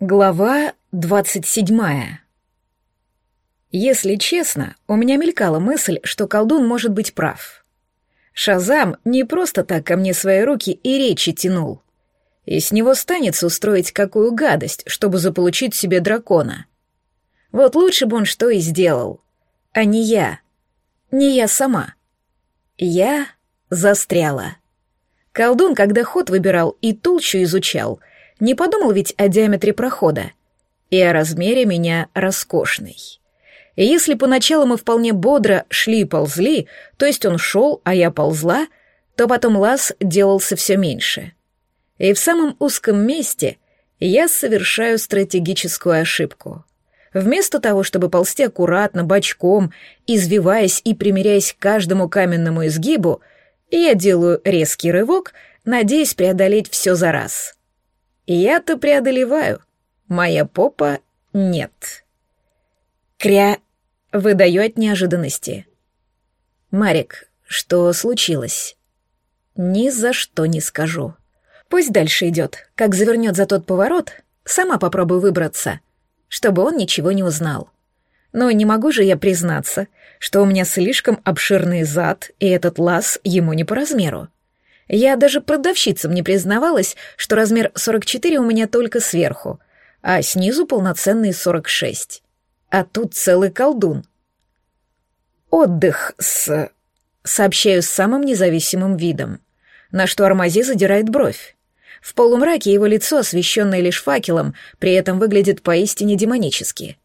Глава двадцать седьмая. Если честно, у меня мелькала мысль, что колдун может быть прав. Шазам не просто так ко мне свои руки и речи тянул. И с него станется устроить какую гадость, чтобы заполучить себе дракона. Вот лучше бы он что и сделал. А не я. Не я сама. Я застряла. Колдун, когда ход выбирал и толщу изучал — не подумал ведь о диаметре прохода и о размере меня роскошный. И если поначалу мы вполне бодро шли и ползли, то есть он шел, а я ползла, то потом лаз делался все меньше. И в самом узком месте я совершаю стратегическую ошибку. Вместо того, чтобы ползти аккуратно, бочком, извиваясь и примеряясь к каждому каменному изгибу, я делаю резкий рывок, надеясь преодолеть все за раз. Я-то преодолеваю. Моя попа — нет. Кря... Выдаю от неожиданности. Марик, что случилось? Ни за что не скажу. Пусть дальше идет. Как завернет за тот поворот, сама попробую выбраться, чтобы он ничего не узнал. Но не могу же я признаться, что у меня слишком обширный зад, и этот лаз ему не по размеру. Я даже продавщицам не признавалась, что размер 44 у меня только сверху, а снизу полноценный 46. А тут целый колдун. Отдых с... Сообщаю с самым независимым видом, на что Армази задирает бровь. В полумраке его лицо, освещенное лишь факелом, при этом выглядит поистине демонически.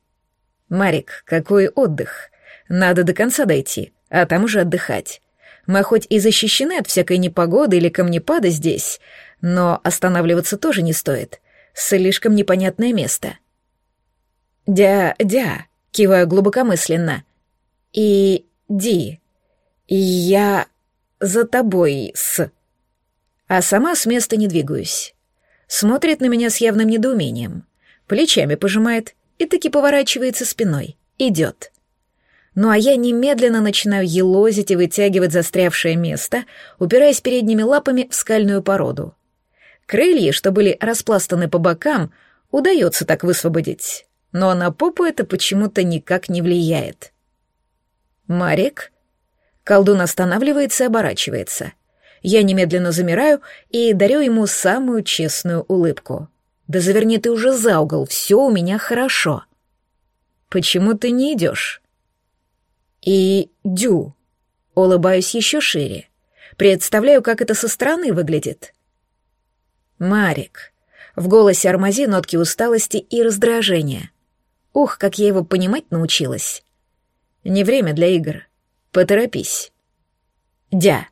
«Марик, какой отдых? Надо до конца дойти, а там уже отдыхать. Мы хоть и защищены от всякой непогоды или камнепада здесь, но останавливаться тоже не стоит. Слишком непонятное место. «Дя-дя», — киваю глубокомысленно. «И... ди. Я... за тобой с...» А сама с места не двигаюсь. Смотрит на меня с явным недоумением. Плечами пожимает и таки поворачивается спиной. Идет. Ну а я немедленно начинаю елозить и вытягивать застрявшее место, упираясь передними лапами в скальную породу. Крылья, что были распластаны по бокам, удается так высвободить, но на попу это почему-то никак не влияет. «Марик?» Колдун останавливается и оборачивается. Я немедленно замираю и дарю ему самую честную улыбку. «Да заверни ты уже за угол, все у меня хорошо». «Почему ты не идешь?» И дю. Улыбаюсь еще шире. Представляю, как это со стороны выглядит. Марик. В голосе Армази нотки усталости и раздражения. Ух, как я его понимать научилась. Не время для игр. Поторопись. Дя.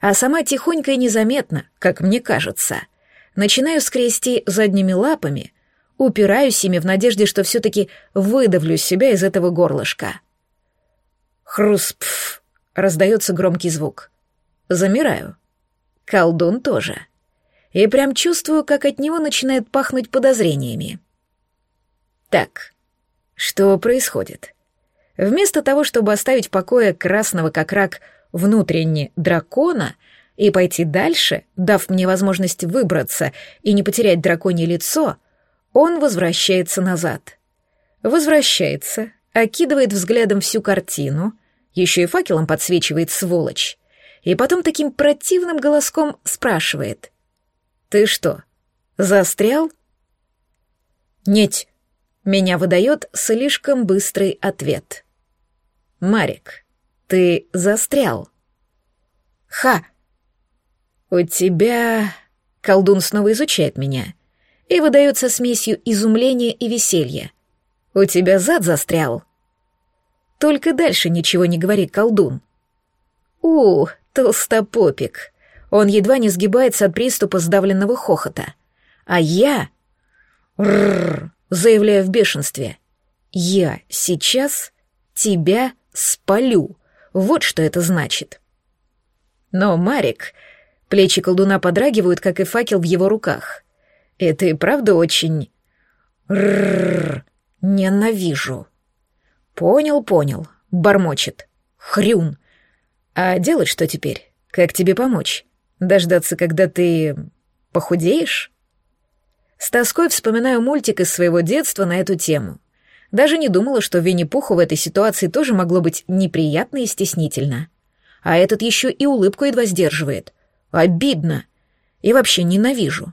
А сама тихонько и незаметно, как мне кажется, начинаю скрести задними лапами, упираюсь ими в надежде, что все-таки выдавлю себя из этого горлышка. Хруспф! Раздается громкий звук. Замираю. Колдун тоже. И прям чувствую, как от него начинает пахнуть подозрениями. Так, что происходит? Вместо того, чтобы оставить в покое красного как рак внутренне дракона и пойти дальше, дав мне возможность выбраться и не потерять драконье лицо, он возвращается назад. Возвращается, окидывает взглядом всю картину, еще и факелом подсвечивает сволочь. И потом таким противным голоском спрашивает. «Ты что, застрял?» «Нет», — меня выдает слишком быстрый ответ. «Марик, ты застрял». «Ха!» «У тебя...» Колдун снова изучает меня и выдается смесью изумления и веселья. «У тебя зад застрял?» Только дальше ничего не говори, колдун. У, толстопопик. Он едва не сгибается от приступа сдавленного хохота. А я... Рррр, заявляю в бешенстве. Я сейчас тебя спалю. Вот что это значит. Но Марик... Плечи колдуна подрагивают, как и факел в его руках. Это и правда очень... Рррр, ненавижу. «Понял, понял», — бормочет. «Хрюн. А делать что теперь? Как тебе помочь? Дождаться, когда ты... похудеешь?» С тоской вспоминаю мультик из своего детства на эту тему. Даже не думала, что Винни-Пуху в этой ситуации тоже могло быть неприятно и стеснительно. А этот еще и улыбку едва сдерживает. Обидно. И вообще ненавижу.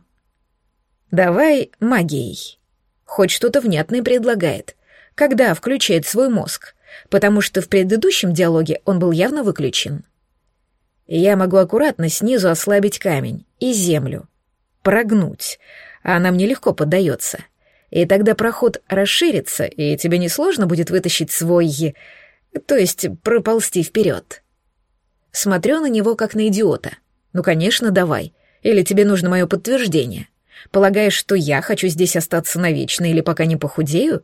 Давай магией. Хоть что-то внятное предлагает. Когда включает свой мозг. Потому что в предыдущем диалоге он был явно выключен. Я могу аккуратно снизу ослабить камень и землю. Прогнуть. А она мне легко поддается. И тогда проход расширится, и тебе несложно будет вытащить свой... То есть проползти вперед. Смотрю на него как на идиота. Ну, конечно, давай. Или тебе нужно мое подтверждение? Полагаешь, что я хочу здесь остаться навечно или пока не похудею?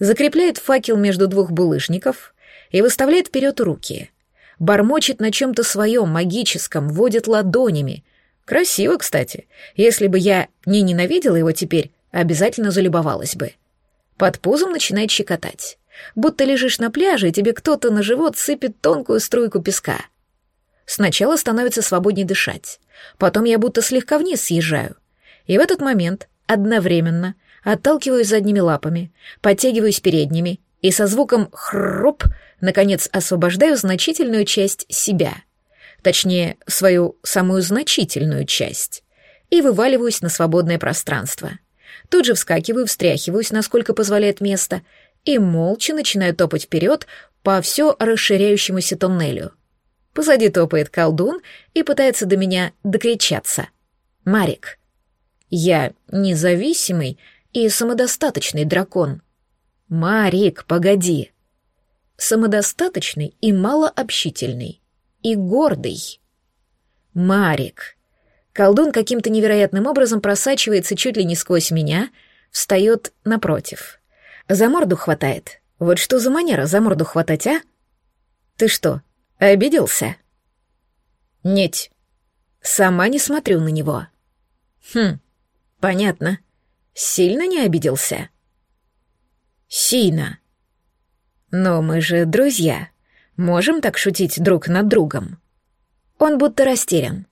Закрепляет факел между двух булыжников и выставляет вперед руки. Бормочет на чем-то своем, магическом, водит ладонями. Красиво, кстати. Если бы я не ненавидела его теперь, обязательно залюбовалась бы. Под пузом начинает щекотать. Будто лежишь на пляже, и тебе кто-то на живот сыпет тонкую струйку песка. Сначала становится свободнее дышать. Потом я будто слегка вниз съезжаю. И в этот момент одновременно отталкиваюсь задними лапами, подтягиваюсь передними и со звуком «хроп» наконец освобождаю значительную часть себя. Точнее, свою самую значительную часть. И вываливаюсь на свободное пространство. Тут же вскакиваю, встряхиваюсь, насколько позволяет место, и молча начинаю топать вперед по все расширяющемуся тоннелю. Позади топает колдун и пытается до меня докричаться. «Марик, я независимый и самодостаточный дракон». «Марик, погоди!» Самодостаточный и малообщительный. И гордый. «Марик!» Колдун каким-то невероятным образом просачивается чуть ли не сквозь меня, встает напротив. За морду хватает. Вот что за манера за морду хватать, а? Ты что, обиделся? Нет. Сама не смотрю на него. Хм, понятно. Сильно не обиделся? Сильно. Но мы же друзья. Можем так шутить друг над другом. Он будто растерян.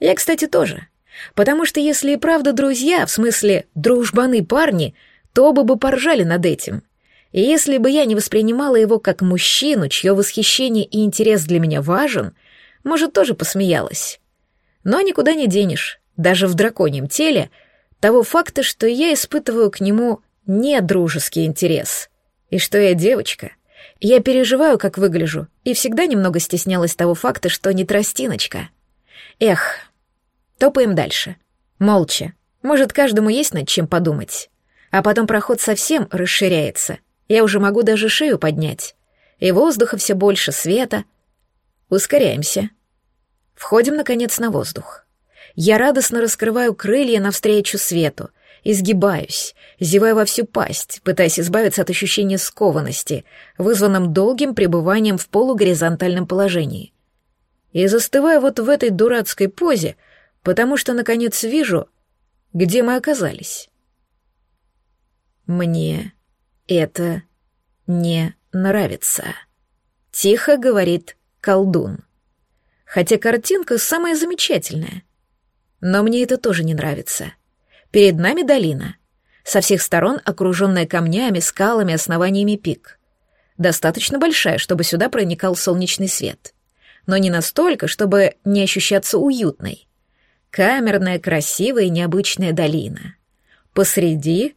Я, кстати, тоже. Потому что если и правда друзья, в смысле дружбаны парни — то оба бы поржали над этим. И если бы я не воспринимала его как мужчину, чье восхищение и интерес для меня важен, может, тоже посмеялась. Но никуда не денешь, даже в драконьем теле, того факта, что я испытываю к нему не дружеский интерес, и что я девочка. Я переживаю, как выгляжу, и всегда немного стеснялась того факта, что не тростиночка. Эх, топаем дальше. Молча. Может, каждому есть над чем подумать. А потом проход совсем расширяется. Я уже могу даже шею поднять. И воздуха все больше, света. Ускоряемся. Входим, наконец, на воздух. Я радостно раскрываю крылья навстречу свету, изгибаюсь, зеваю во всю пасть, пытаясь избавиться от ощущения скованности, вызванным долгим пребыванием в полугоризонтальном положении. И застываю вот в этой дурацкой позе, потому что, наконец, вижу, где мы оказались. «Мне это не нравится», — тихо говорит колдун. Хотя картинка самая замечательная. Но мне это тоже не нравится. Перед нами долина. Со всех сторон окруженная камнями, скалами, основаниями пик. Достаточно большая, чтобы сюда проникал солнечный свет. Но не настолько, чтобы не ощущаться уютной. Камерная, красивая и необычная долина. Посреди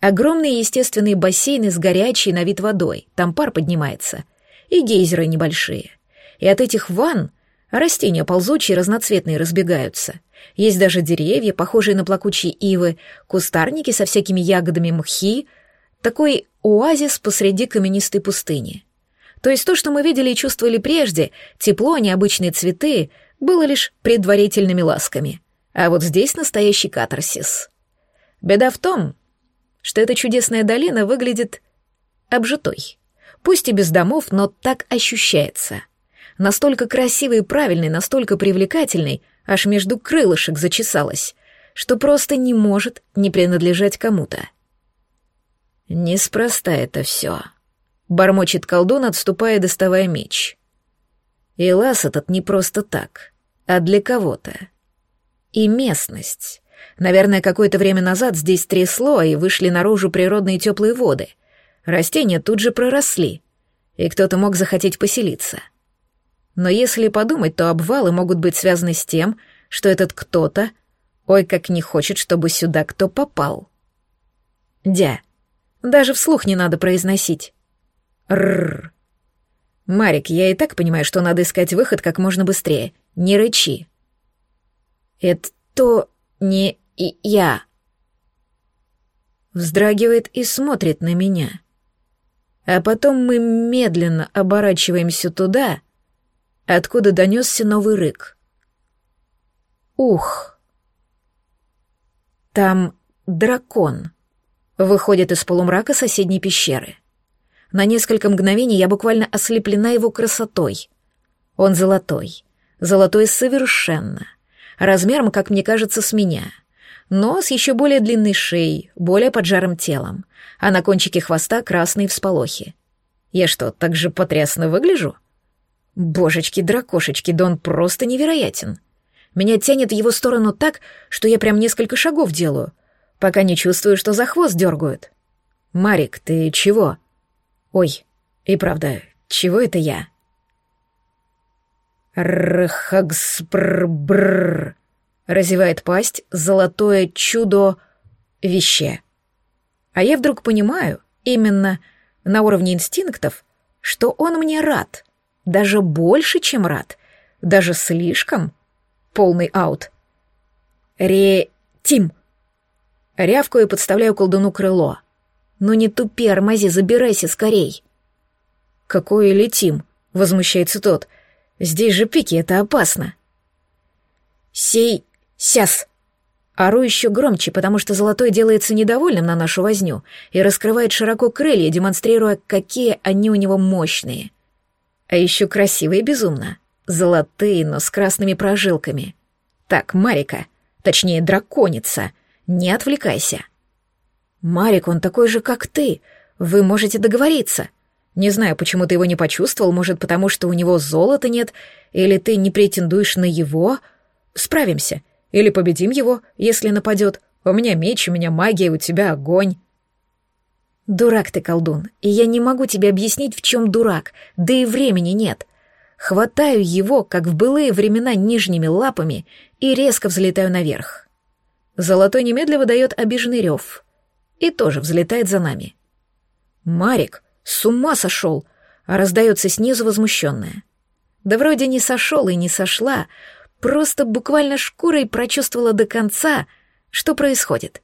Огромные естественные бассейны с горячей на вид водой, там пар поднимается, и гейзеры небольшие. И от этих ванн растения ползучие разноцветные разбегаются. Есть даже деревья, похожие на плакучие ивы, кустарники со всякими ягодами мхи, такой оазис посреди каменистой пустыни. То есть то, что мы видели и чувствовали прежде, тепло, необычные цветы, было лишь предварительными ласками. А вот здесь настоящий катарсис. Беда в том, что эта чудесная долина выглядит обжитой. Пусть и без домов, но так ощущается. Настолько красивый и правильный, настолько привлекательный, аж между крылышек зачесалась, что просто не может не принадлежать кому-то. Неспроста это все. Бормочет колдун, отступая, доставая меч. И лаз этот не просто так, а для кого-то. И местность. Наверное, какое-то время назад здесь трясло, и вышли наружу природные теплые воды. Растения тут же проросли, и кто-то мог захотеть поселиться. Но если подумать, то обвалы могут быть связаны с тем, что этот кто-то, ой, как не хочет, чтобы сюда кто попал. Дя. Даже вслух не надо произносить. Рррр. Марик, я и так понимаю, что надо искать выход как можно быстрее. Не рычи. Это то не и я. Вздрагивает и смотрит на меня. А потом мы медленно оборачиваемся туда, откуда донесся новый рык. Ух! Там дракон выходит из полумрака соседней пещеры. На несколько мгновений я буквально ослеплена его красотой. Он золотой. Золотой совершенно. Размером, как мне кажется, с меня. Но с еще более длинной шеей, более поджарым телом. А на кончике хвоста красные всполохи. Я что, так же потрясно выгляжу? Божечки-дракошечки, да он просто невероятен. Меня тянет в его сторону так, что я прям несколько шагов делаю, пока не чувствую, что за хвост дергают. «Марик, ты чего?» Ой, и правда, чего это я? Рхагспрбр. Разевает пасть золотое чудо веще. А я вдруг понимаю, именно на уровне инстинктов, что он мне рад. Даже больше, чем рад. Даже слишком. Полный аут. Ре-тим. Рявкаю и подставляю колдуну крыло. «Ну не тупи, Армази, забирайся скорей!» «Какое летим?» — возмущается тот. «Здесь же пики, это опасно!» «Сей... сяс!» Ору еще громче, потому что Золотой делается недовольным на нашу возню и раскрывает широко крылья, демонстрируя, какие они у него мощные. А еще красивые безумно. Золотые, но с красными прожилками. Так, Марика, точнее, драконица, не отвлекайся. «Марик, он такой же, как ты. Вы можете договориться. Не знаю, почему ты его не почувствовал, может, потому что у него золота нет, или ты не претендуешь на его. Справимся. Или победим его, если нападет. У меня меч, у меня магия, у тебя огонь». «Дурак ты, колдун, и я не могу тебе объяснить, в чем дурак, да и времени нет. Хватаю его, как в былые времена, нижними лапами и резко взлетаю наверх». Золотой немедленно выдает обиженный рев и тоже взлетает за нами. «Марик, с ума сошел!» а раздается снизу возмущенная. Да вроде не сошел и не сошла, просто буквально шкурой прочувствовала до конца, что происходит.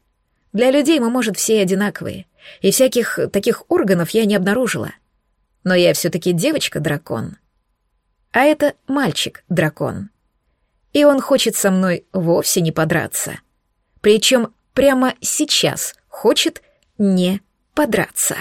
Для людей мы, может, все одинаковые, и всяких таких органов я не обнаружила. Но я все-таки девочка-дракон. А это мальчик-дракон. И он хочет со мной вовсе не подраться. Причем прямо сейчас — хочет не подраться.